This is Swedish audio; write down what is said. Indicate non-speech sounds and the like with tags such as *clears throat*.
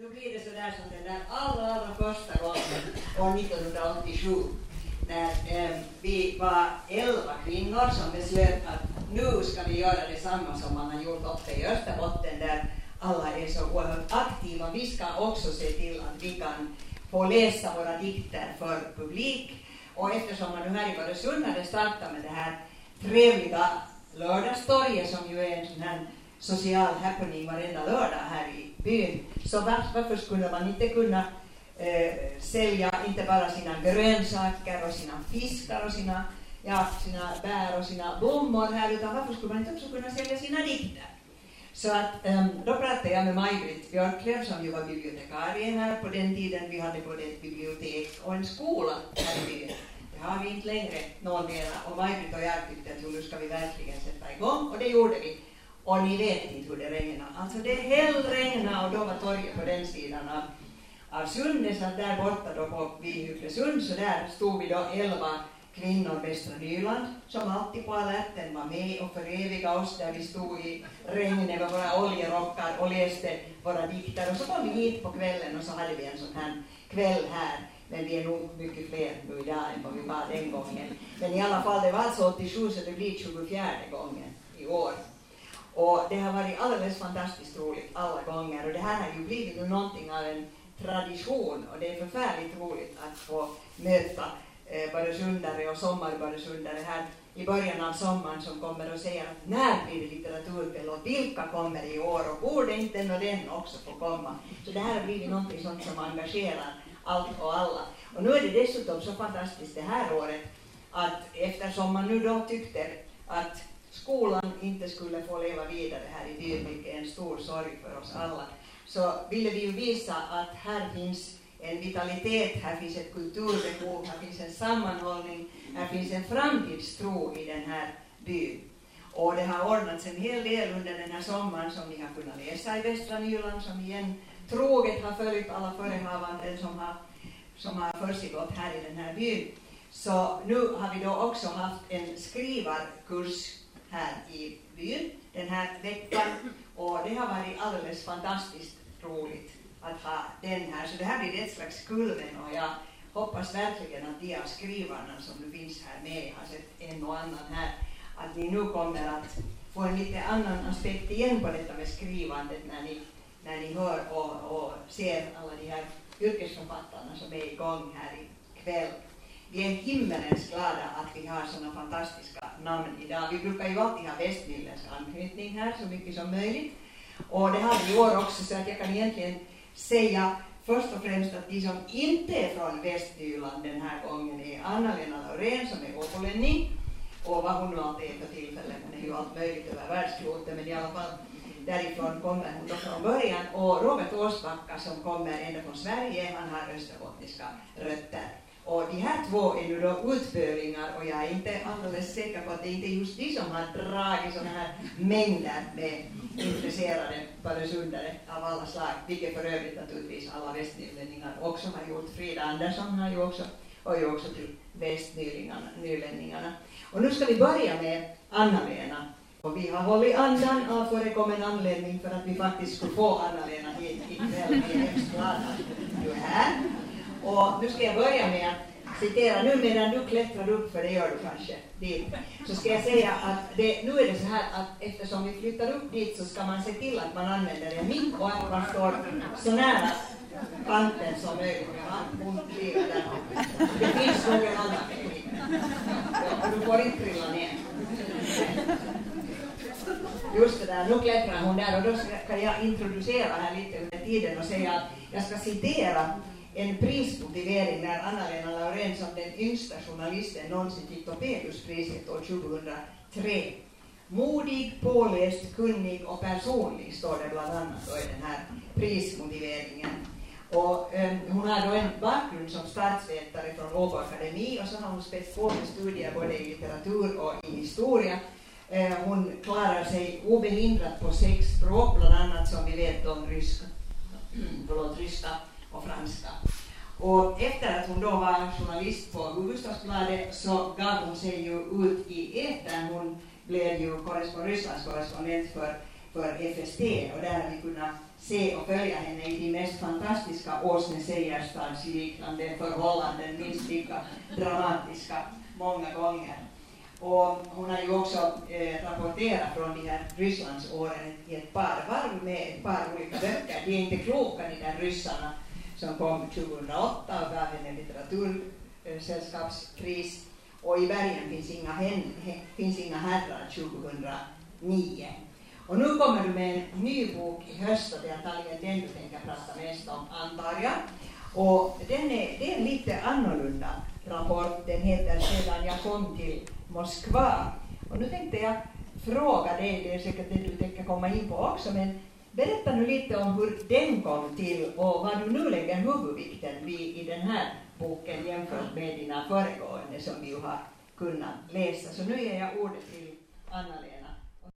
Nu blir det sådär som den där allra, allra första gången år 1987 när eh, vi var elva kvinnor som beslöt att nu ska vi göra detsamma som man har gjort uppe i Österbotten där alla är så oerhört aktiva. Vi ska också se till att vi kan få läsa våra dikter för publik. Och eftersom man nu här i Öresund hade startat med det här trevliga lördagstorget som ju är en sån här social happening varenda lördag här i byn. Så var, varför skulle man inte kunna eh, sälja inte bara sina grönsaker och sina fiskar och sina, ja, sina bär och sina blommor här, utan varför skulle man inte också kunna sälja sina dikter? Så att um, då pratade jag med Maj-Britt Björklöv som ju var bibliotekarie här på den tiden. Vi hade både ett bibliotek och en skola här i byn. Det har vi inte längre någon mera. Och Maj-Britt och jag tyckte att nu ska vi verkligen sätta igång och det gjorde vi. Och ni vet inte hur det regnar. Alltså det hällregnade och då var torget på den sidan av, av sundet, så att där borta då på Vihyklesund så där stod vi då elva kvinnor Västra Nyland som alltid på alerten var med och förevigade oss där vi stod i regnet med våra oljerockar och läste våra dikter. Och så kom vi hit på kvällen och så hade vi en sån här kväll här. Men vi är nog mycket fler nu idag än vad vi var den gången. Men i alla fall, det var alltså 87 så det blir 24 gången i år. Och det har varit alldeles fantastiskt roligt alla gånger och det här har ju blivit nu någonting av en tradition och det är förfärligt roligt att få möta eh, Barösundare och sommarbarösundare här i början av sommaren som kommer och säger att när blir det litteraturkväll och vilka kommer i år och borde inte den och den också få komma. Så det här har blivit någonting sånt som engagerar allt och alla. Och nu är det dessutom så fantastiskt det här året att eftersom man nu då tyckte att skolan inte skulle få leva vidare här i byn, vilket är en stor sorg för oss alla, så ville vi ju visa att här finns en vitalitet, här finns ett kulturbehov, här finns en sammanhållning, här finns en framtidstro i den här byn. Och det har ordnats en hel del under den här sommaren som ni har kunnat läsa i Västra Nyland, som igen troget har följt alla förehavanden som har, som har försiggått här i den här byn. Så nu har vi då också haft en skrivarkurs här i byn den här veckan och det har varit alldeles fantastiskt roligt att ha den här. Så det här blir ett slags kulmen och jag hoppas verkligen att de av skrivarna som nu finns här med, har sett en och annan här, att ni nu kommer att få en lite annan aspekt igen på detta med skrivandet när ni, när ni hör och, och ser alla de här yrkesförfattarna som är igång här ikväll. Vi är himmelens glada att vi har sådana fantastiska namn idag. Vi brukar ju alltid ha västnyländsk anknytning här så mycket som möjligt. Och det har vi i år också så att jag kan egentligen säga först och främst att de som inte är från Västjylland den här gången är Anna-Lena Laurén som är åbolänning och vad hon nu alltid är för tillfället, hon är ju allt möjligt över världsklotet men i alla fall därifrån kommer hon då från början och Robert Åsbacka som kommer ända från Sverige, han har österbottniska rötter. Och de här två är ju då utföringar och jag är inte alldeles säker på att det inte är just de som har dragit sådana här mängder med intresserade baresundare av alla slag, vilket för övrigt naturligtvis alla västnylänningar också har gjort. Frida Andersson har ju också, och ju också till västnylänningarna. Och nu ska vi börja med Anna-Lena. Och vi har hållit andan av förekommen anledning för att vi faktiskt skulle få Anna-Lena hit ikväll. Vi är hemskt glada att du är här. Och nu ska jag börja med att citera, nu medan du klättrar upp, för det gör du kanske, dit, så ska jag säga att det, nu är det så här att eftersom vi flyttar upp dit så ska man se till att man använder en mick och att man står så nära kanten som möjligt. Det finns någon annan teknik. Du får inte trilla ner. Just det där, nu klättrar hon där och då ska jag introducera här lite under tiden och säga att jag ska citera en prismotivering när Anna-Lena Laurén som den yngsta journalisten någonsin fick Topeliuspriset år 2003. Modig, påläst, kunnig och personlig står det bland annat då i den här prismotiveringen. Och, um, hon har då en bakgrund som statsvetare från Åbo Akademi och så har hon spett på med studier både i litteratur och i historia. Uh, hon klarar sig obehindrat på sex språk, bland annat som vi vet om ryska, *clears throat* förlåt, ryska och franska. Och efter att hon då var journalist på Hufvudstadsbladet så gav hon sig ju ut i etern. Hon blev ju korrespondent, Rysslands korrespondent för, för FST och där har vi kunnat se och följa henne i de mest fantastiska Åsne Seierstads-liknande förhållanden, minst lika dramatiska många gånger. Och hon har ju också eh, rapporterat från de här Rysslandsåren i ett par varv med ett par olika böcker. De är inte kloka de där ryssarna som kom 2008 och gav henne litteratursällskapspris. Eh, och i bergen finns inga, hen, finns inga herrar 2009. Och nu kommer du med en ny bok i höst och det är antagligen den du tänker prata mest om, antar jag. Och den är, det är en lite annorlunda rapport. Den heter Sedan jag kom till Moskva. Och nu tänkte jag fråga dig, det är säkert det du tänker komma in på också, men berätta nu lite om hur den kom till och vad du nu lägger huvudvikten vid i den här boken jämfört med dina föregående som vi ju har kunnat läsa. Så nu ger jag ordet till Anna-Lena.